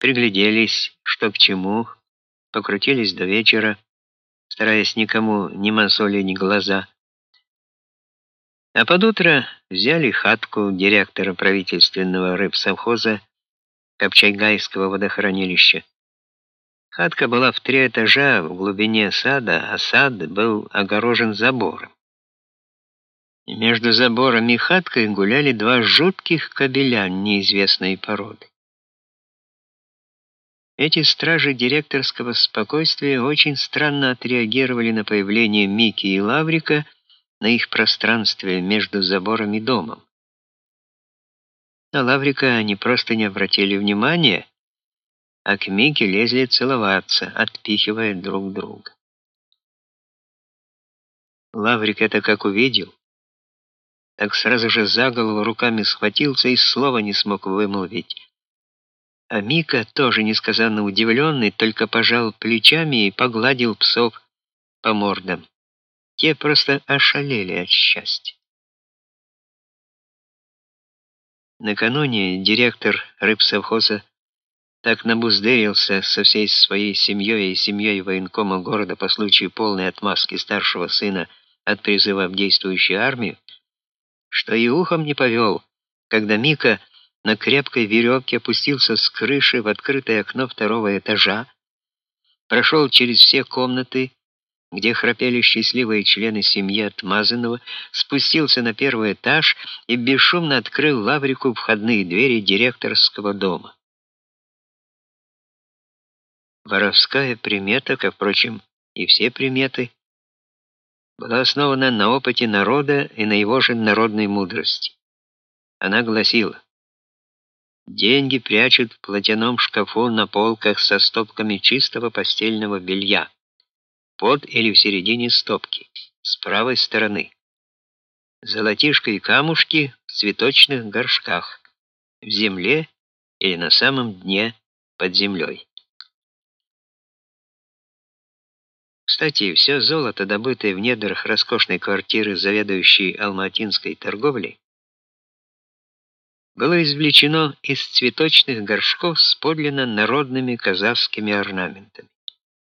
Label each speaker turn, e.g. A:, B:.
A: пригляделись, что к чему, покрутились до вечера, стараясь никому не мозолить глаза. А под утро взяли хатку директора правительственного рыбсовхоза Копчайгайского водохранилища. Хатка была в три этажа в глубине сада, а сад был огорожен забором. И между забором и хаткой гуляли два жутких кобеля неизвестной породы. Эти стражи директорского спокойствия очень странно отреагировали на появление Мики и Лаврика на их пространстве между забором и домом. На Лаврика они просто не обратили внимания, а к Мике лезли целоваться, отпихивая друг друга. Лаврик это как увидел, так сразу же за голову руками схватился и слова не смог вымолвить. А Мика, тоже несказанно удивленный, только пожал плечами и погладил псов по мордам. Те просто ошалели от счастья. Накануне директор рыбсовхоза так набуздырился со всей своей семьей и семьей военкома города по случаю полной отмазки старшего сына от призыва в действующую армию, что и ухом не повел, когда Мика на крепкой веревке опустился с крыши в открытое окно второго этажа, прошел через все комнаты, где храпели счастливые члены семьи Отмазанного, спустился на первый этаж и бесшумно открыл Лаврику входные двери директорского дома. Воровская примета, как, впрочем, и все приметы, была основана на опыте народа и на его же народной мудрости. Она гласила: Деньги прячут в платяном шкафу на полках со стопками чистого постельного белья, под или в середине стопки, с правой стороны. Золотишко и камушки в цветочных горшках, в земле или на самом дне под землей. Кстати, все золото, добытое в недрах роскошной квартиры заведующей алматинской торговлей, было извлечено из цветочных горшков с подлинно народными казахскими орнаментами.